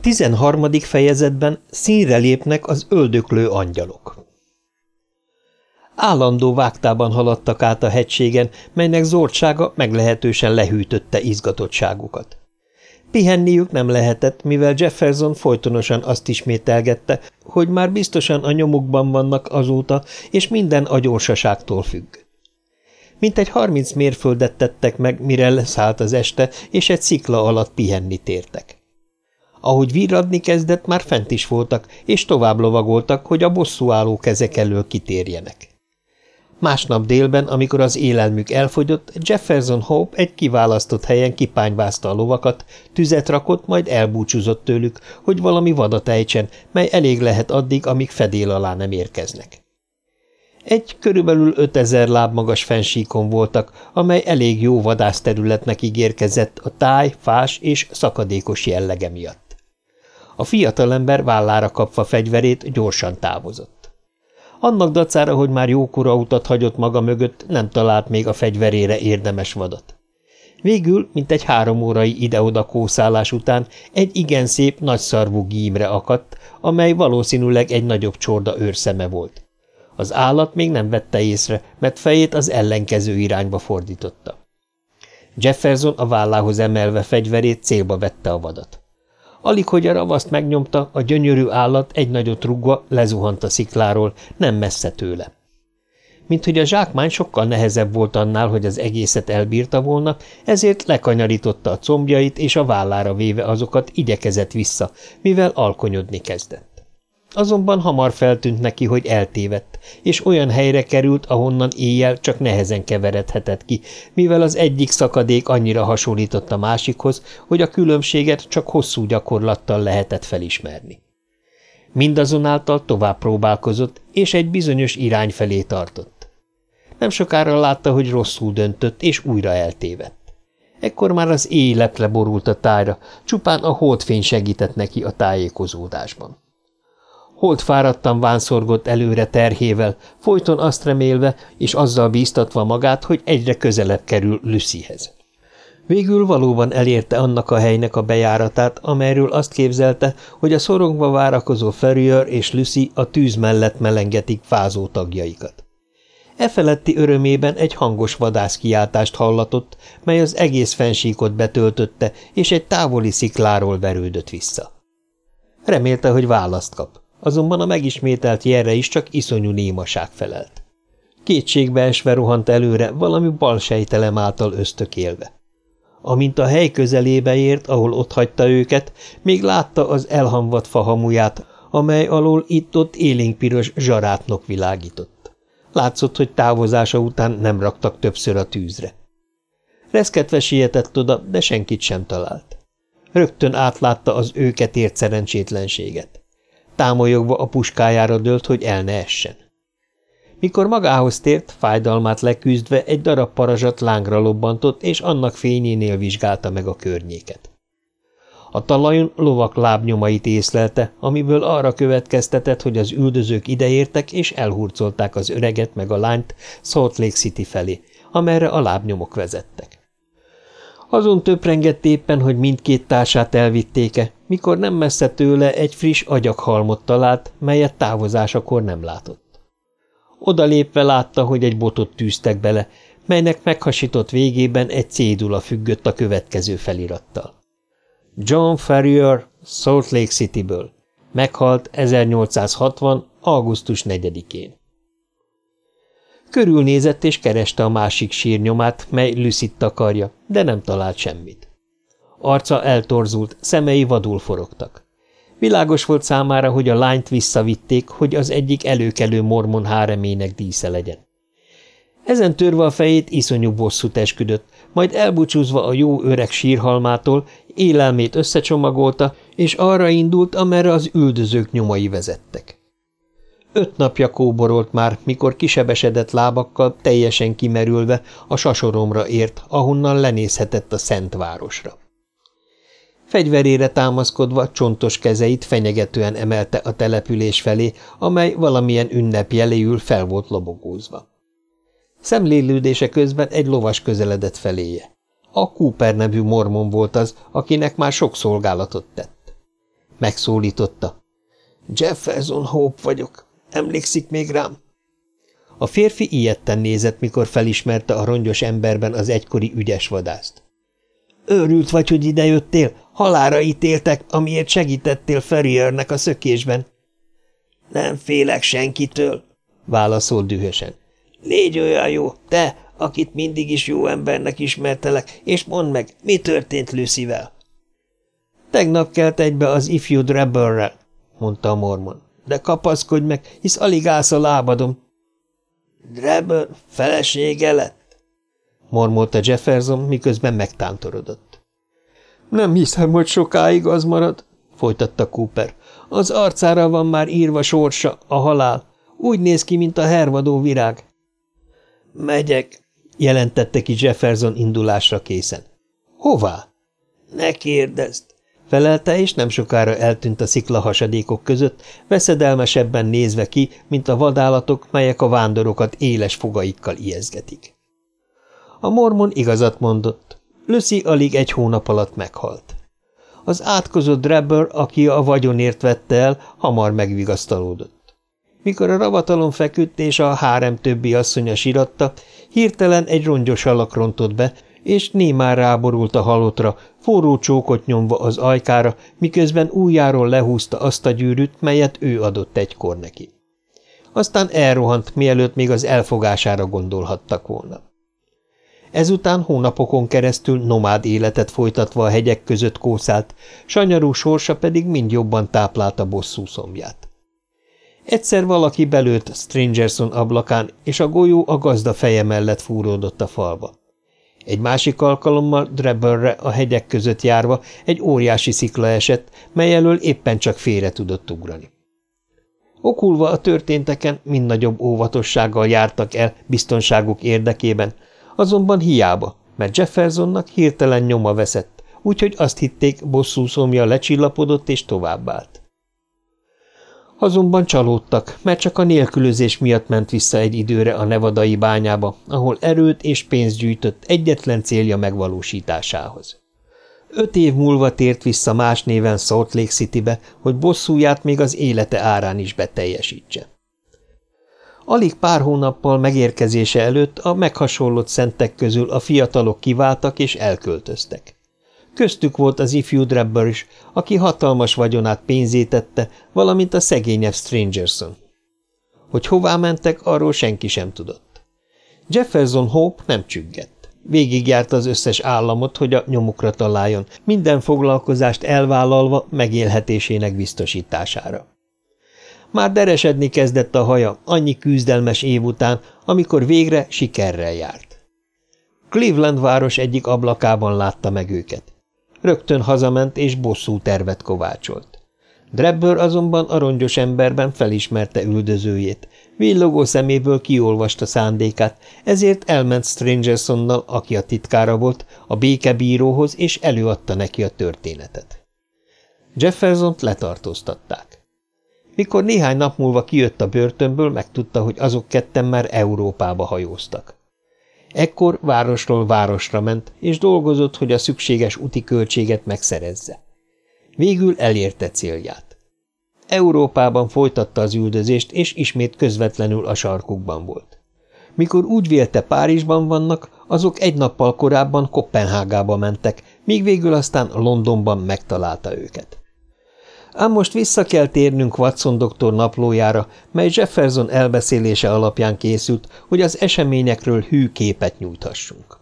A tizenharmadik fejezetben színre lépnek az öldöklő angyalok. Állandó vágtában haladtak át a hegységen, melynek zordsága meglehetősen lehűtötte izgatottságukat. Pihenniük nem lehetett, mivel Jefferson folytonosan azt ismételgette, hogy már biztosan a nyomukban vannak azóta, és minden a gyorsaságtól függ. Mintegy harminc mérföldet tettek meg, mire leszállt az este, és egy szikla alatt pihenni tértek. Ahogy virradni kezdett, már fent is voltak, és tovább lovagoltak, hogy a bosszúálló kezek elől kitérjenek. Másnap délben, amikor az élelmük elfogyott, Jefferson Hope egy kiválasztott helyen kipányvázta a lovakat, tüzet rakott, majd elbúcsúzott tőlük, hogy valami vadat ejtsen, mely elég lehet addig, amíg fedél alá nem érkeznek. Egy körülbelül 5000 láb magas fensíkon voltak, amely elég jó vadászterületnek ígérkezett a táj, fás és szakadékos jellege miatt. A fiatalember vállára kapva fegyverét gyorsan távozott. Annak dacára, hogy már jókora utat hagyott maga mögött, nem talált még a fegyverére érdemes vadat. Végül, mint egy három órai ide-oda kószálás után egy igen szép, nagyszarvú gímre akadt, amely valószínűleg egy nagyobb csorda őrszeme volt. Az állat még nem vette észre, mert fejét az ellenkező irányba fordította. Jefferson a vállához emelve fegyverét célba vette a vadat. Alig, hogy a ravaszt megnyomta, a gyönyörű állat egy nagyot rugva lezuhant a szikláról, nem messze tőle. Mint hogy a zsákmány sokkal nehezebb volt annál, hogy az egészet elbírta volna, ezért lekanyarította a combjait, és a vállára véve azokat igyekezett vissza, mivel alkonyodni kezdett. Azonban hamar feltűnt neki, hogy eltévedt, és olyan helyre került, ahonnan éjjel csak nehezen keveredhetett ki, mivel az egyik szakadék annyira hasonlított a másikhoz, hogy a különbséget csak hosszú gyakorlattal lehetett felismerni. Mindazonáltal tovább próbálkozott, és egy bizonyos irány felé tartott. Nem sokára látta, hogy rosszul döntött, és újra eltévedt. Ekkor már az éj lepre borult a tájra, csupán a holdfény segített neki a tájékozódásban. Holt fáradtan vánszorgott előre terhével, folyton azt remélve és azzal bíztatva magát, hogy egyre közelebb kerül Lucyhez. Végül valóban elérte annak a helynek a bejáratát, amelyről azt képzelte, hogy a szorongva várakozó Ferrier és Lucy a tűz mellett melengetik fázó tagjaikat. E feletti örömében egy hangos vadászkiáltást hallatott, mely az egész fensíkot betöltötte, és egy távoli szikláról verődött vissza. Remélte, hogy választ kap azonban a megismételt jelre is csak iszonyú némaság felelt. Kétségbe esve rohant előre, valami balsejtelem által ösztökélve. Amint a hely közelébe ért, ahol otthagyta őket, még látta az elhamvadt fahamuját, amely alól itt-ott élénkpiros zsarátnok világított. Látszott, hogy távozása után nem raktak többször a tűzre. Reszketve sietett oda, de senkit sem talált. Rögtön átlátta az őket ért szerencsétlenséget támolyogva a puskájára dőlt, hogy el ne essen. Mikor magához tért, fájdalmát leküzdve egy darab parazsat lángra lobbantott, és annak fényénél vizsgálta meg a környéket. A talajon lovak lábnyomait észlelte, amiből arra következtetett, hogy az üldözők ideértek, és elhurcolták az öreget meg a lányt Salt Lake City felé, amerre a lábnyomok vezettek. Azon töprengett éppen, hogy mindkét társát elvitték-e, mikor nem messze tőle egy friss agyaghalmot talált, melyet távozásakor nem látott. Oda lépve látta, hogy egy botot tűztek bele, melynek meghasított végében egy cédula függött a következő felirattal. John Ferrier, Salt Lake Cityből. Meghalt 1860. augusztus 4-én. Körülnézett és kereste a másik sírnyomát, mely Lüszit takarja, de nem talált semmit. Arca eltorzult, szemei vadul forogtak. Világos volt számára, hogy a lányt visszavitték, hogy az egyik előkelő mormon háremének dísze legyen. Ezen törve a fejét iszonyú bosszút esküdött, majd elbúcsúzva a jó öreg sírhalmától, élelmét összecsomagolta, és arra indult, amerre az üldözők nyomai vezettek. Öt napja kóborolt már, mikor kisebesedett lábakkal, teljesen kimerülve a sasoromra ért, ahonnan lenézhetett a Szent Városra. Fegyverére támaszkodva csontos kezeit fenyegetően emelte a település felé, amely valamilyen ünnep jeléül fel volt lobogózva. Szemlélődése közben egy lovas közeledett feléje. A Cooper nevű mormon volt az, akinek már sok szolgálatot tett. Megszólította. Jefferson Hope vagyok. Emlékszik még rám? A férfi ilyetten nézett, mikor felismerte a rongyos emberben az egykori ügyes vadászt. Őrült vagy, hogy idejöttél? Halára ítéltek, amiért segítettél Ferriernek a szökésben. Nem félek senkitől, válaszol dühösen. Légy olyan jó, te, akit mindig is jó embernek ismertelek, és mondd meg, mi történt Lucyvel? Tegnap kelt egybe az ifjú Drebberrel, mondta a mormon. De kapaszkodj meg, hisz alig állsz a lábadom. Drebber felesége lett? mormolta Jefferson, miközben megtántorodott. Nem hiszem, hogy sokáig az marad, folytatta Cooper. Az arcára van már írva sorsa, a halál. Úgy néz ki, mint a hervadó virág. Megyek, jelentette ki Jefferson indulásra készen. Hová? Ne kérdezd, felelte, és nem sokára eltűnt a sziklahasadékok között, veszedelmesebben nézve ki, mint a vadállatok, melyek a vándorokat éles fogaikkal ijeszgetik. A mormon igazat mondott. Lucy alig egy hónap alatt meghalt. Az átkozott Drebber, aki a vagyonért vette el, hamar megvigasztalódott. Mikor a ravatalon feküdt és a hárem többi asszonya siratta, hirtelen egy rongyos alak rontott be, és némán ráborult a halottra, forró csókot nyomva az ajkára, miközben újjáról lehúzta azt a gyűrűt, melyet ő adott egykor neki. Aztán elrohant, mielőtt még az elfogására gondolhattak volna. Ezután hónapokon keresztül nomád életet folytatva a hegyek között kószált, sanyarú sorsa pedig mind jobban táplálta bosszú szomját. Egyszer valaki belőtt Strangerson ablakán, és a golyó a gazda feje mellett fúródott a falba. Egy másik alkalommal Drebberre a hegyek között járva egy óriási szikla esett, mely elől éppen csak félre tudott ugrani. Okulva a történteken mind nagyobb óvatossággal jártak el biztonságuk érdekében, azonban hiába, mert Jeffersonnak hirtelen nyoma veszett, úgyhogy azt hitték, bosszú szomja lecsillapodott és továbbált. Azonban csalódtak, mert csak a nélkülözés miatt ment vissza egy időre a nevadai bányába, ahol erőt és pénzt gyűjtött egyetlen célja megvalósításához. Öt év múlva tért vissza más néven Salt Lake Citybe, hogy bosszúját még az élete árán is beteljesítse. Alig pár hónappal megérkezése előtt a meghasonlott szentek közül a fiatalok kiváltak és elköltöztek. Köztük volt az ifjú Drebber is, aki hatalmas vagyonát pénzétette, valamint a szegényebb Strangerson. Hogy hová mentek, arról senki sem tudott. Jefferson Hope nem csüggett. Végigjárta az összes államot, hogy a nyomukra találjon, minden foglalkozást elvállalva megélhetésének biztosítására. Már deresedni kezdett a haja annyi küzdelmes év után, amikor végre sikerrel járt. Cleveland város egyik ablakában látta meg őket. Rögtön hazament és bosszú tervet kovácsolt. Drebber azonban a rongyos emberben felismerte üldözőjét, villogó szeméből kiolvasta szándékát, ezért elment Strangersonnal, aki a titkára volt, a békebíróhoz, és előadta neki a történetet. Jeffersont letartóztatták. Mikor néhány nap múlva kijött a börtönből, megtudta, hogy azok ketten már Európába hajóztak. Ekkor városról városra ment, és dolgozott, hogy a szükséges úti költséget megszerezze. Végül elérte célját. Európában folytatta az üldözést, és ismét közvetlenül a sarkukban volt. Mikor úgy vélte Párizsban vannak, azok egy nappal korábban Kopenhágába mentek, míg végül aztán Londonban megtalálta őket. Ám most vissza kell térnünk Watson doktor naplójára, mely Jefferson elbeszélése alapján készült, hogy az eseményekről hű képet nyújthassunk.